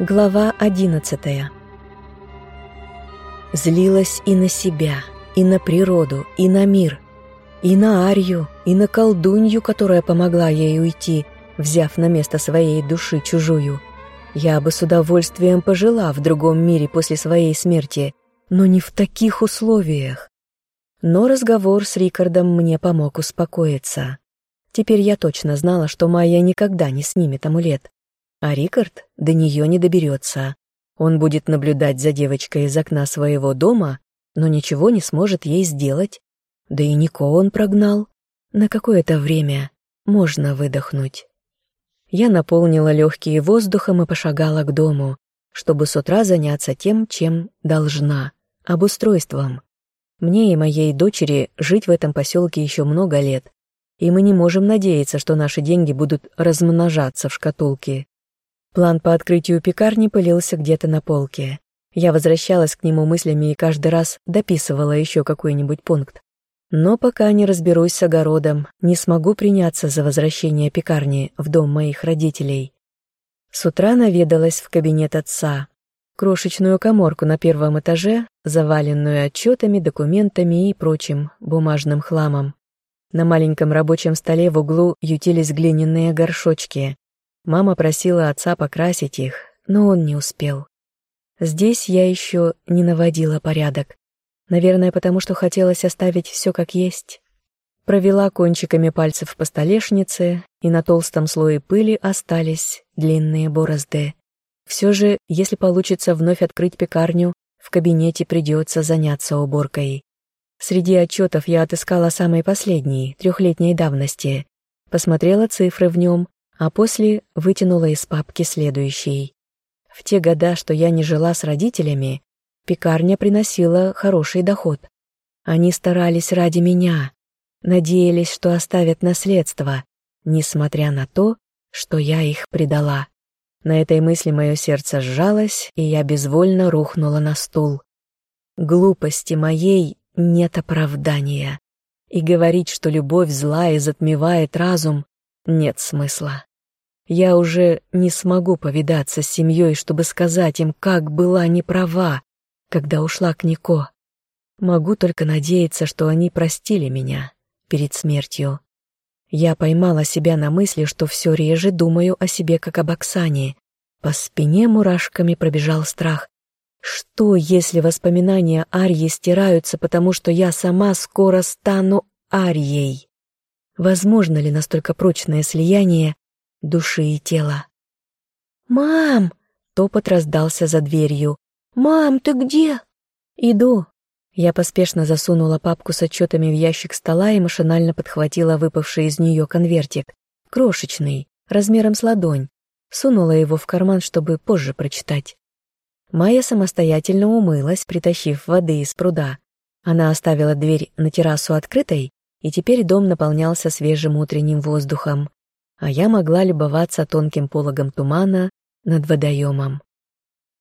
Глава одиннадцатая Злилась и на себя, и на природу, и на мир, и на Арью, и на колдунью, которая помогла ей уйти, взяв на место своей души чужую. Я бы с удовольствием пожила в другом мире после своей смерти, но не в таких условиях. Но разговор с Рикардом мне помог успокоиться. Теперь я точно знала, что Майя никогда не снимет амулет. А Рикард до нее не доберется. Он будет наблюдать за девочкой из окна своего дома, но ничего не сможет ей сделать. Да и Нико он прогнал. На какое-то время можно выдохнуть. Я наполнила легкие воздухом и пошагала к дому, чтобы с утра заняться тем, чем должна — обустройством. Мне и моей дочери жить в этом поселке еще много лет, и мы не можем надеяться, что наши деньги будут размножаться в шкатулке. План по открытию пекарни пылился где-то на полке. Я возвращалась к нему мыслями и каждый раз дописывала еще какой-нибудь пункт. Но пока не разберусь с огородом, не смогу приняться за возвращение пекарни в дом моих родителей. С утра наведалась в кабинет отца. Крошечную коморку на первом этаже, заваленную отчетами, документами и прочим бумажным хламом. На маленьком рабочем столе в углу ютились глиняные горшочки, Мама просила отца покрасить их, но он не успел. Здесь я еще не наводила порядок. Наверное, потому что хотелось оставить все как есть. Провела кончиками пальцев по столешнице, и на толстом слое пыли остались длинные борозды. Все же, если получится вновь открыть пекарню, в кабинете придется заняться уборкой. Среди отчетов я отыскала самый последний, трехлетней давности. Посмотрела цифры в нем а после вытянула из папки следующий. В те года, что я не жила с родителями, пекарня приносила хороший доход. Они старались ради меня, надеялись, что оставят наследство, несмотря на то, что я их предала. На этой мысли мое сердце сжалось, и я безвольно рухнула на стул. Глупости моей нет оправдания. И говорить, что любовь зла и затмевает разум, нет смысла. Я уже не смогу повидаться с семьей, чтобы сказать им, как была неправа, когда ушла к Нико. Могу только надеяться, что они простили меня перед смертью. Я поймала себя на мысли, что все реже думаю о себе, как об Оксане. По спине мурашками пробежал страх. Что, если воспоминания Арьи стираются, потому что я сама скоро стану Арьей? Возможно ли настолько прочное слияние, души и тела. «Мам!» — топот раздался за дверью. «Мам, ты где?» «Иду». Я поспешно засунула папку с отчетами в ящик стола и машинально подхватила выпавший из нее конвертик. Крошечный, размером с ладонь. Сунула его в карман, чтобы позже прочитать. Майя самостоятельно умылась, притащив воды из пруда. Она оставила дверь на террасу открытой, и теперь дом наполнялся свежим утренним воздухом а я могла любоваться тонким пологом тумана над водоемом.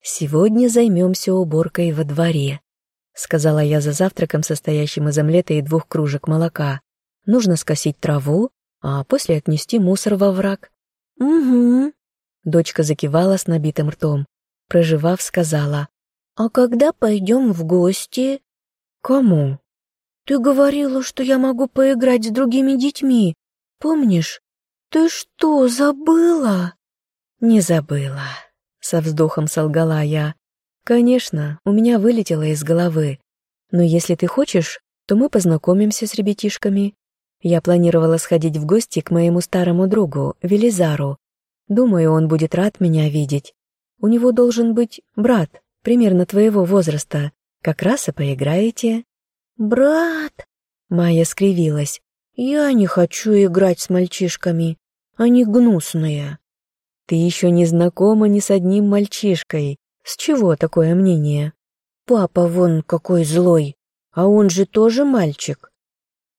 «Сегодня займемся уборкой во дворе», — сказала я за завтраком, состоящим из омлета и двух кружек молока. «Нужно скосить траву, а после отнести мусор во враг». «Угу», — дочка закивала с набитым ртом. Проживав, сказала. «А когда пойдем в гости?» «Кому?» «Ты говорила, что я могу поиграть с другими детьми. Помнишь? «Ты что, забыла?» «Не забыла», — со вздохом солгала я. «Конечно, у меня вылетело из головы. Но если ты хочешь, то мы познакомимся с ребятишками. Я планировала сходить в гости к моему старому другу, Велизару. Думаю, он будет рад меня видеть. У него должен быть брат, примерно твоего возраста. Как раз и поиграете». «Брат?» Майя скривилась. «Я не хочу играть с мальчишками. Они гнусные». «Ты еще не знакома ни с одним мальчишкой. С чего такое мнение?» «Папа вон какой злой, а он же тоже мальчик».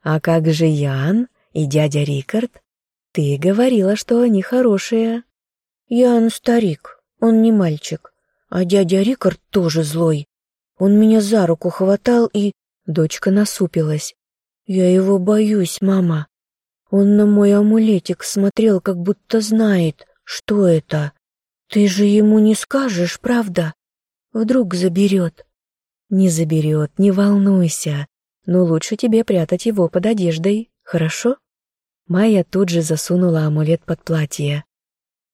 «А как же Ян и дядя Рикард? Ты говорила, что они хорошие». «Ян старик, он не мальчик, а дядя Рикард тоже злой. Он меня за руку хватал и...» Дочка насупилась. «Я его боюсь, мама. Он на мой амулетик смотрел, как будто знает, что это. «Ты же ему не скажешь, правда? Вдруг заберет?» «Не заберет, не волнуйся. Но лучше тебе прятать его под одеждой, хорошо?» Майя тут же засунула амулет под платье.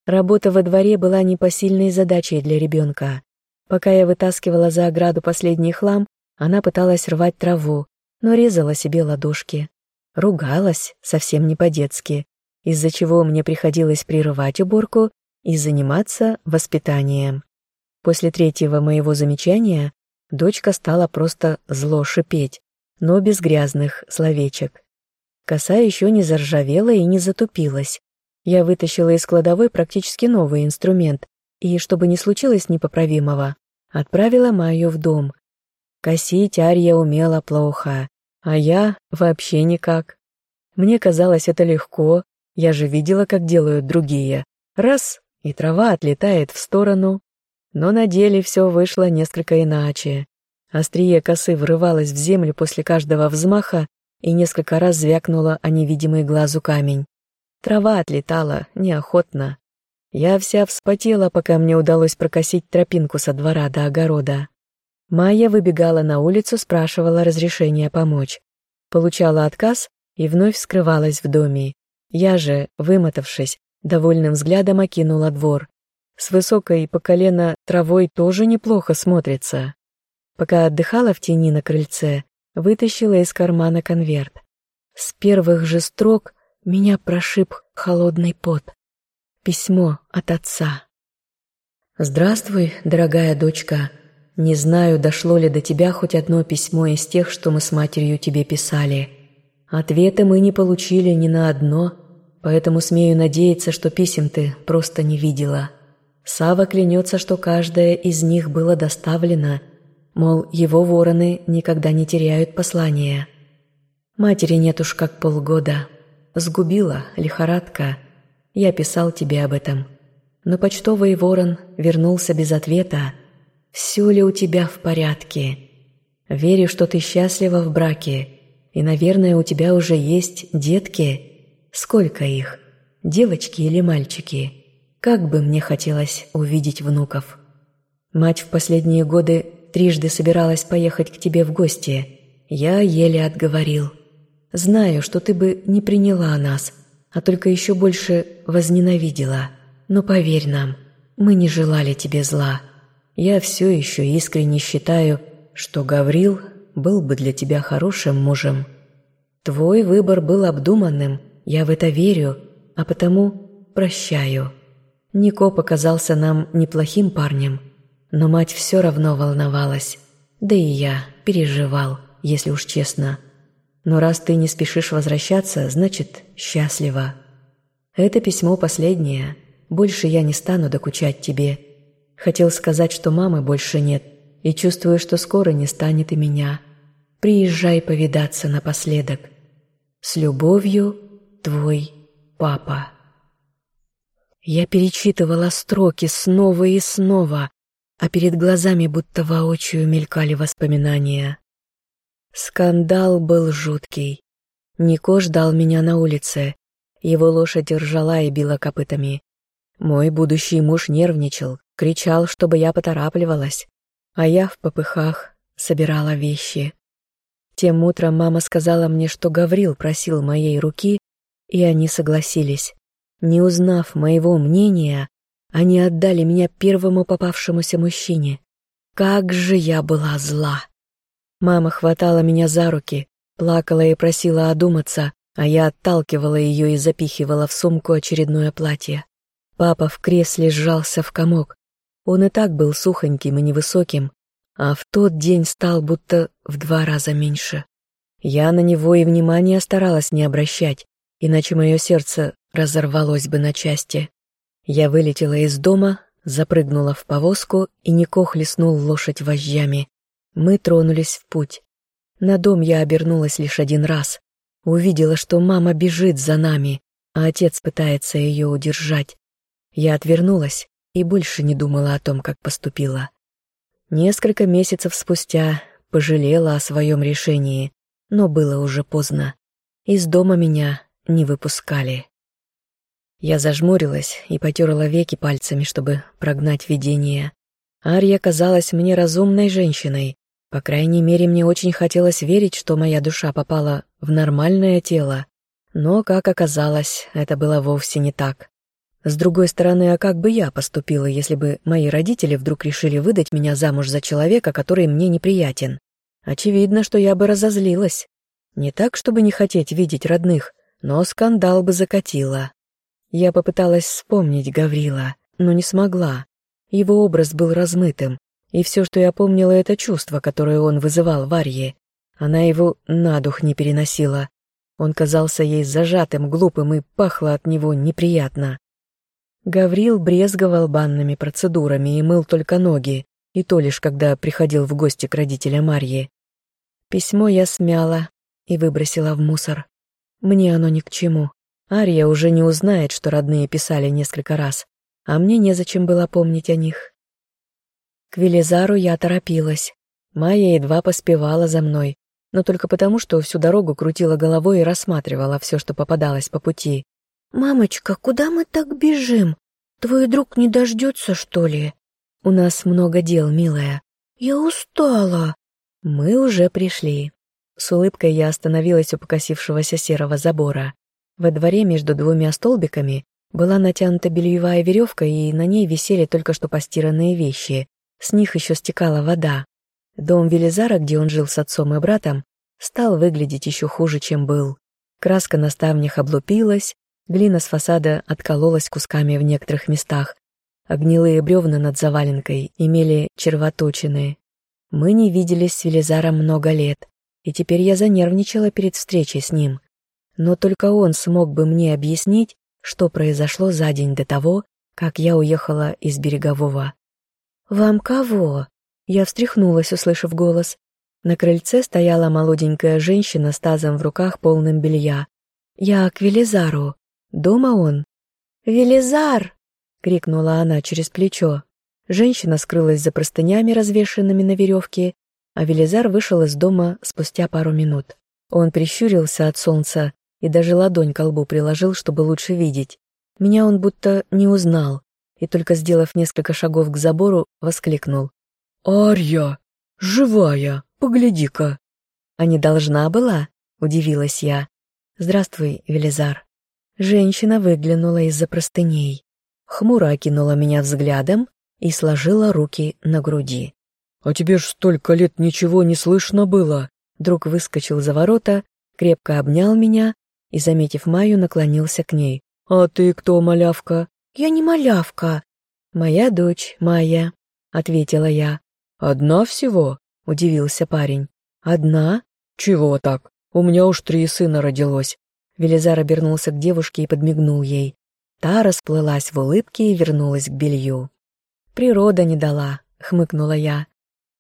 Работа во дворе была непосильной задачей для ребенка. Пока я вытаскивала за ограду последний хлам, она пыталась рвать траву, но резала себе ладошки. Ругалась, совсем не по-детски, из-за чего мне приходилось прерывать уборку и заниматься воспитанием. После третьего моего замечания дочка стала просто зло шипеть, но без грязных словечек. Коса еще не заржавела и не затупилась. Я вытащила из кладовой практически новый инструмент и, чтобы не случилось непоправимого, отправила Майю в дом. Косить Арья умела плохо, а я вообще никак. Мне казалось это легко, я же видела, как делают другие. Раз — и трава отлетает в сторону. Но на деле все вышло несколько иначе. Острие косы врывалось в землю после каждого взмаха и несколько раз звякнула о невидимый глазу камень. Трава отлетала неохотно. Я вся вспотела, пока мне удалось прокосить тропинку со двора до огорода. Майя выбегала на улицу, спрашивала разрешения помочь. Получала отказ и вновь скрывалась в доме. Я же, вымотавшись, довольным взглядом окинула двор. С высокой по колено травой тоже неплохо смотрится. Пока отдыхала в тени на крыльце, вытащила из кармана конверт. С первых же строк меня прошиб холодный пот. Письмо от отца. «Здравствуй, дорогая дочка. Не знаю, дошло ли до тебя хоть одно письмо из тех, что мы с матерью тебе писали. Ответа мы не получили ни на одно, поэтому смею надеяться, что писем ты просто не видела. Сава клянется, что каждое из них было доставлено — Мол, его вороны никогда не теряют послания. Матери нет уж как полгода. Сгубила лихорадка. Я писал тебе об этом. Но почтовый ворон вернулся без ответа. Все ли у тебя в порядке? Верю, что ты счастлива в браке. И, наверное, у тебя уже есть детки. Сколько их? Девочки или мальчики? Как бы мне хотелось увидеть внуков. Мать в последние годы трижды собиралась поехать к тебе в гости. Я еле отговорил. Знаю, что ты бы не приняла нас, а только еще больше возненавидела. Но поверь нам, мы не желали тебе зла. Я все еще искренне считаю, что Гаврил был бы для тебя хорошим мужем. Твой выбор был обдуманным, я в это верю, а потому прощаю. Нико показался нам неплохим парнем, но мать все равно волновалась. Да и я переживал, если уж честно. Но раз ты не спешишь возвращаться, значит, счастлива. Это письмо последнее. Больше я не стану докучать тебе. Хотел сказать, что мамы больше нет, и чувствую, что скоро не станет и меня. Приезжай повидаться напоследок. С любовью, твой папа. Я перечитывала строки снова и снова, а перед глазами будто воочию мелькали воспоминания. Скандал был жуткий. Нико ждал меня на улице. Его лошадь ржала и била копытами. Мой будущий муж нервничал, кричал, чтобы я поторапливалась, а я в попыхах собирала вещи. Тем утром мама сказала мне, что Гаврил просил моей руки, и они согласились. Не узнав моего мнения, они отдали меня первому попавшемуся мужчине. Как же я была зла! Мама хватала меня за руки, плакала и просила одуматься, а я отталкивала ее и запихивала в сумку очередное платье. Папа в кресле сжался в комок. Он и так был сухоньким и невысоким, а в тот день стал будто в два раза меньше. Я на него и внимания старалась не обращать, иначе мое сердце разорвалось бы на части. Я вылетела из дома, запрыгнула в повозку, и Нико хлестнул лошадь вожжами. Мы тронулись в путь. На дом я обернулась лишь один раз. Увидела, что мама бежит за нами, а отец пытается ее удержать. Я отвернулась и больше не думала о том, как поступила. Несколько месяцев спустя пожалела о своем решении, но было уже поздно. Из дома меня не выпускали. Я зажмурилась и потерла веки пальцами, чтобы прогнать видение. Ария казалась мне разумной женщиной. По крайней мере, мне очень хотелось верить, что моя душа попала в нормальное тело. Но, как оказалось, это было вовсе не так. С другой стороны, а как бы я поступила, если бы мои родители вдруг решили выдать меня замуж за человека, который мне неприятен? Очевидно, что я бы разозлилась. Не так, чтобы не хотеть видеть родных, но скандал бы закатила. Я попыталась вспомнить Гаврила, но не смогла. Его образ был размытым, и все, что я помнила, это чувство, которое он вызывал в Арье. Она его на дух не переносила. Он казался ей зажатым, глупым и пахло от него неприятно. Гаврил брезговал банными процедурами и мыл только ноги, и то лишь когда приходил в гости к родителям Марьи. Письмо я смяла и выбросила в мусор. Мне оно ни к чему. Ария уже не узнает, что родные писали несколько раз, а мне незачем было помнить о них. К Велизару я торопилась. Майя едва поспевала за мной, но только потому, что всю дорогу крутила головой и рассматривала все, что попадалось по пути. «Мамочка, куда мы так бежим? Твой друг не дождется, что ли?» «У нас много дел, милая». «Я устала». «Мы уже пришли». С улыбкой я остановилась у покосившегося серого забора. Во дворе между двумя столбиками была натянута бельевая веревка, и на ней висели только что постиранные вещи. С них еще стекала вода. Дом Велизара, где он жил с отцом и братом, стал выглядеть еще хуже, чем был. Краска на ставнях облупилась, Глина с фасада откололась кусками в некоторых местах, а гнилые бревна над заваленкой имели червоточины. Мы не виделись с Велизаром много лет, и теперь я занервничала перед встречей с ним. Но только он смог бы мне объяснить, что произошло за день до того, как я уехала из Берегового. «Вам кого?» Я встряхнулась, услышав голос. На крыльце стояла молоденькая женщина с тазом в руках, полным белья. «Я к Велизару. Дома он?» «Велизар!» — крикнула она через плечо. Женщина скрылась за простынями, развешенными на веревке, а Велизар вышел из дома спустя пару минут. Он прищурился от солнца и даже ладонь к лбу приложил, чтобы лучше видеть. Меня он будто не узнал, и только сделав несколько шагов к забору, воскликнул. «Арья! Живая! Погляди-ка!» «А не должна была?» — удивилась я. «Здравствуй, Велизар». Женщина выглянула из-за простыней, хмуро окинула меня взглядом и сложила руки на груди. «А тебе ж столько лет ничего не слышно было!» Друг выскочил за ворота, крепко обнял меня и, заметив Майю, наклонился к ней. «А ты кто, малявка?» «Я не малявка». «Моя дочь, Майя», — ответила я. «Одна всего?» — удивился парень. «Одна?» «Чего так? У меня уж три сына родилось. Велизар обернулся к девушке и подмигнул ей. Та расплылась в улыбке и вернулась к белью. «Природа не дала», — хмыкнула я.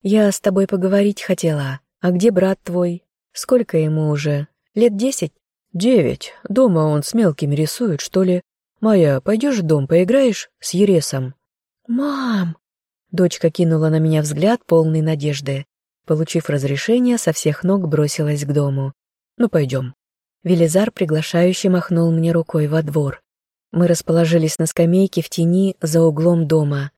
«Я с тобой поговорить хотела. А где брат твой? Сколько ему уже? Лет десять?» «Девять. Дома он с мелкими рисует, что ли. Майя, пойдешь в дом, поиграешь с Ересом?» «Мам!» Дочка кинула на меня взгляд, полный надежды. Получив разрешение, со всех ног бросилась к дому. «Ну, пойдем». Велизар приглашающе махнул мне рукой во двор. Мы расположились на скамейке в тени за углом дома.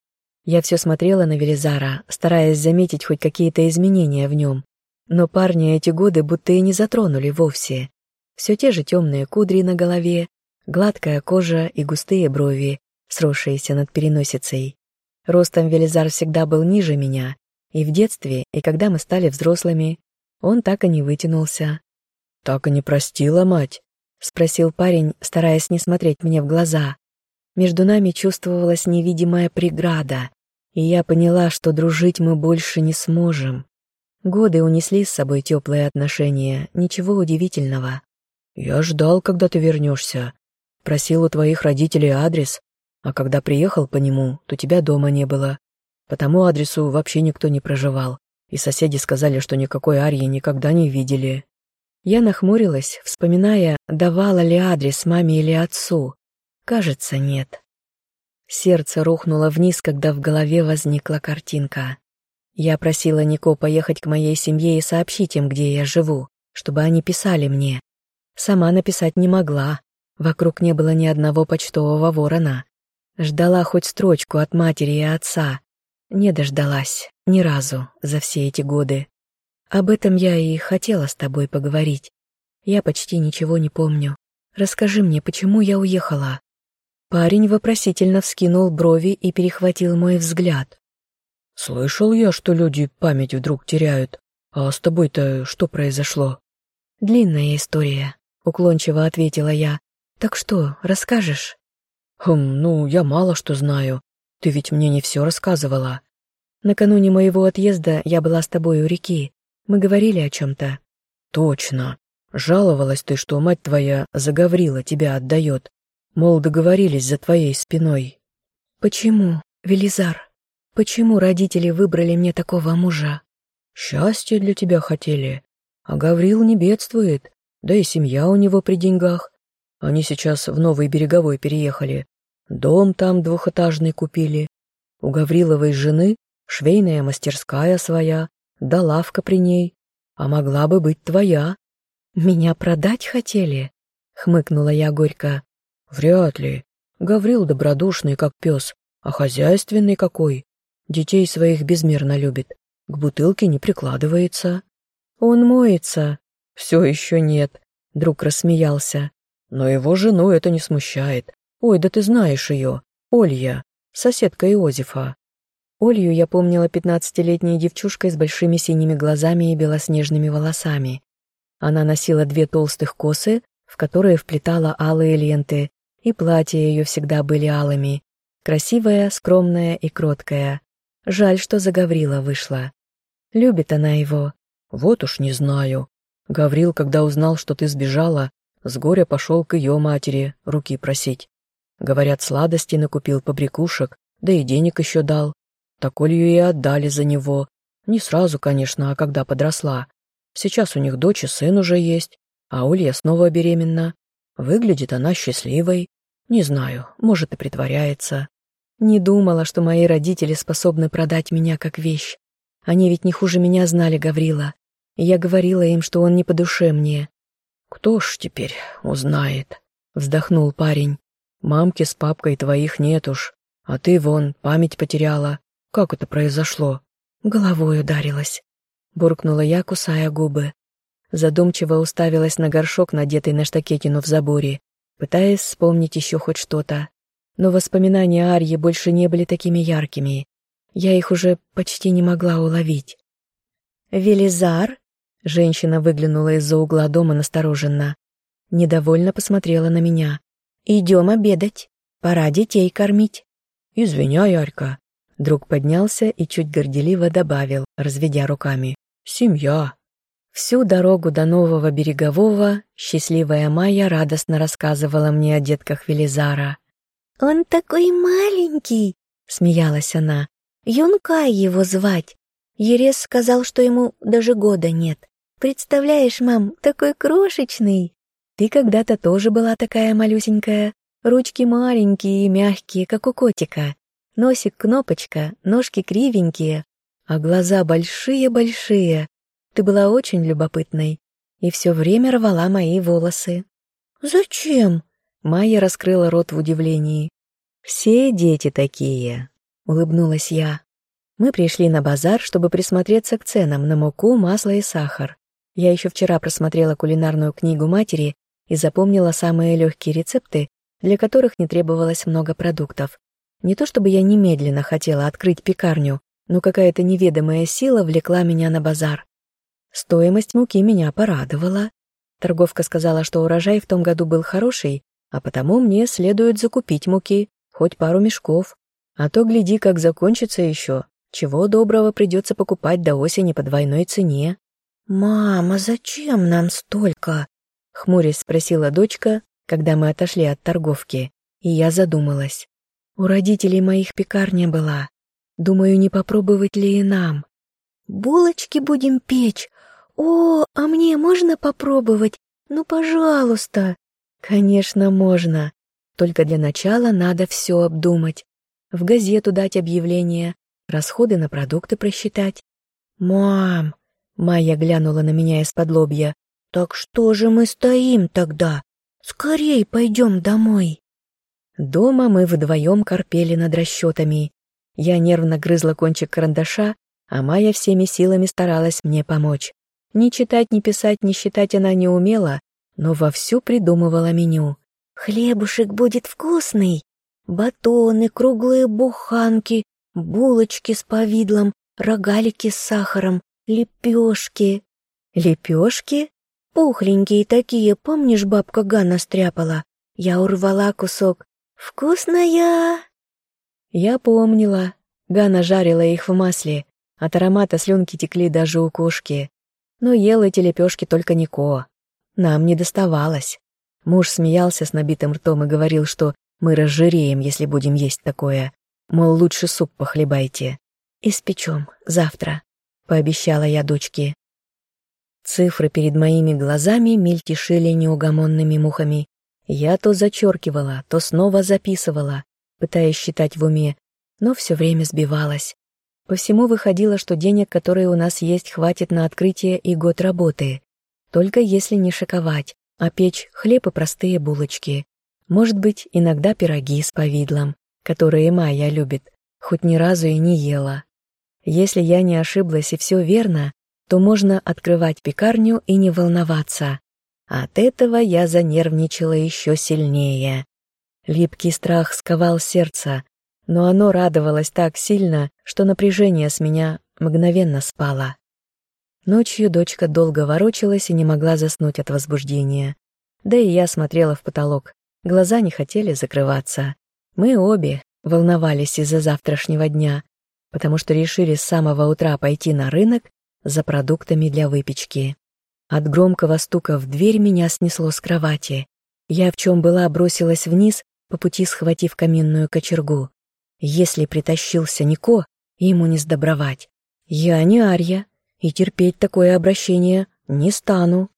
Я все смотрела на Велизара, стараясь заметить хоть какие-то изменения в нем. Но парня эти годы будто и не затронули вовсе. Все те же темные кудри на голове, гладкая кожа и густые брови, сросшиеся над переносицей. Ростом Велизар всегда был ниже меня, и в детстве, и когда мы стали взрослыми, он так и не вытянулся. «Так и не простила мать?» — спросил парень, стараясь не смотреть мне в глаза. Между нами чувствовалась невидимая преграда, и я поняла, что дружить мы больше не сможем. Годы унесли с собой теплые отношения, ничего удивительного. «Я ждал, когда ты вернешься. Просил у твоих родителей адрес, а когда приехал по нему, то тебя дома не было. По тому адресу вообще никто не проживал, и соседи сказали, что никакой Арьи никогда не видели. Я нахмурилась, вспоминая, давала ли адрес маме или отцу. Кажется, нет. Сердце рухнуло вниз, когда в голове возникла картинка. Я просила Нико поехать к моей семье и сообщить им, где я живу, чтобы они писали мне. Сама написать не могла. Вокруг не было ни одного почтового ворона. Ждала хоть строчку от матери и отца. Не дождалась ни разу за все эти годы. Об этом я и хотела с тобой поговорить. Я почти ничего не помню. Расскажи мне, почему я уехала?» Парень вопросительно вскинул брови и перехватил мой взгляд. «Слышал я, что люди память вдруг теряют. А с тобой-то что произошло?» «Длинная история», — уклончиво ответила я. «Так что, расскажешь?» «Хм, ну, я мало что знаю. Ты ведь мне не все рассказывала». «Накануне моего отъезда я была с тобой у реки. Мы говорили о чем-то». «Точно. Жаловалась ты, что мать твоя заговорила, тебя отдает. Мол, договорились за твоей спиной». «Почему, Велизар? Почему родители выбрали мне такого мужа?» «Счастье для тебя хотели. А Гаврил не бедствует, да и семья у него при деньгах. Они сейчас в Новый Береговой переехали. Дом там двухэтажный купили. У Гавриловой жены швейная мастерская своя, да лавка при ней. А могла бы быть твоя. Меня продать хотели? Хмыкнула я горько. Вряд ли. Гаврил добродушный, как пес, а хозяйственный какой. Детей своих безмерно любит. К бутылке не прикладывается. Он моется. Все еще нет. Друг рассмеялся. Но его жену это не смущает. Ой, да ты знаешь ее. Олья, соседка Иозефа. Олью я помнила пятнадцатилетней девчушкой с большими синими глазами и белоснежными волосами. Она носила две толстых косы, в которые вплетала алые ленты, и платья ее всегда были алыми. Красивая, скромная и кроткая. Жаль, что за Гаврила вышла. Любит она его. Вот уж не знаю. Гаврил, когда узнал, что ты сбежала, с горя пошел к ее матери руки просить. Говорят, сладости накупил побрякушек, да и денег еще дал. Так Олью и отдали за него. Не сразу, конечно, а когда подросла. Сейчас у них дочь и сын уже есть, а Олья снова беременна. Выглядит она счастливой. Не знаю, может и притворяется. Не думала, что мои родители способны продать меня как вещь. Они ведь не хуже меня знали Гаврила. И я говорила им, что он не по душе мне. «Кто ж теперь узнает?» — вздохнул парень. «Мамки с папкой твоих нет уж, а ты вон память потеряла. Как это произошло?» Головой ударилась. Буркнула я, кусая губы. Задумчиво уставилась на горшок, надетый на штакетину в заборе, пытаясь вспомнить еще хоть что-то. Но воспоминания Арьи больше не были такими яркими. Я их уже почти не могла уловить. «Велизар?» Женщина выглянула из-за угла дома настороженно. Недовольно посмотрела на меня. «Идем обедать. Пора детей кормить». «Извиняй, Арька». Друг поднялся и чуть горделиво добавил, разведя руками. «Семья». Всю дорогу до Нового Берегового счастливая Майя радостно рассказывала мне о детках Велизара. «Он такой маленький!» — смеялась она. «Юнкай его звать. Ерес сказал, что ему даже года нет. Представляешь, мам, такой крошечный. Ты когда-то тоже была такая малюсенькая. Ручки маленькие и мягкие, как у котика. Носик кнопочка, ножки кривенькие, а глаза большие-большие. Ты была очень любопытной и все время рвала мои волосы. «Зачем?» Майя раскрыла рот в удивлении. «Все дети такие», — улыбнулась я. Мы пришли на базар, чтобы присмотреться к ценам на муку, масло и сахар. Я еще вчера просмотрела кулинарную книгу матери и запомнила самые легкие рецепты, для которых не требовалось много продуктов. Не то чтобы я немедленно хотела открыть пекарню, но какая-то неведомая сила влекла меня на базар. Стоимость муки меня порадовала. Торговка сказала, что урожай в том году был хороший, а потому мне следует закупить муки, хоть пару мешков. А то, гляди, как закончится еще. Чего доброго придется покупать до осени по двойной цене. «Мама, зачем нам столько?» — хмурясь спросила дочка, когда мы отошли от торговки, и я задумалась. У родителей моих пекарня была. Думаю, не попробовать ли и нам. «Булочки будем печь. О, а мне можно попробовать? Ну, пожалуйста!» «Конечно, можно. Только для начала надо все обдумать. В газету дать объявление, расходы на продукты просчитать. «Мам, Майя глянула на меня из-под лобья. «Так что же мы стоим тогда? Скорей пойдем домой!» Дома мы вдвоем корпели над расчетами. Я нервно грызла кончик карандаша, а Майя всеми силами старалась мне помочь. Ни читать, ни писать, ни считать она не умела, но вовсю придумывала меню. «Хлебушек будет вкусный! Батоны, круглые буханки, булочки с повидлом, рогалики с сахаром, лепешки». «Лепешки?» «Пухленькие такие, помнишь, бабка Ганна стряпала? Я урвала кусок. Вкусная!» Я помнила. Ганна жарила их в масле. От аромата слюнки текли даже у кошки. Но ел эти лепешки только Нико. Нам не доставалось. Муж смеялся с набитым ртом и говорил, что мы разжиреем, если будем есть такое. Мол, лучше суп похлебайте. «Испечем завтра», — пообещала я дочке. Цифры перед моими глазами мельтешили неугомонными мухами. Я то зачеркивала, то снова записывала, пытаясь считать в уме, но все время сбивалась. По всему выходило, что денег, которые у нас есть, хватит на открытие и год работы. Только если не шиковать, а печь хлеб и простые булочки. Может быть, иногда пироги с повидлом, которые Майя любит, хоть ни разу и не ела. Если я не ошиблась и все верно, то можно открывать пекарню и не волноваться. От этого я занервничала еще сильнее. Липкий страх сковал сердце, но оно радовалось так сильно, что напряжение с меня мгновенно спало. Ночью дочка долго ворочалась и не могла заснуть от возбуждения. Да и я смотрела в потолок, глаза не хотели закрываться. Мы обе волновались из-за завтрашнего дня, потому что решили с самого утра пойти на рынок за продуктами для выпечки. От громкого стука в дверь меня снесло с кровати. Я в чем была бросилась вниз, по пути схватив каминную кочергу. Если притащился Нико, ему не сдобровать. Я не Арья, и терпеть такое обращение не стану.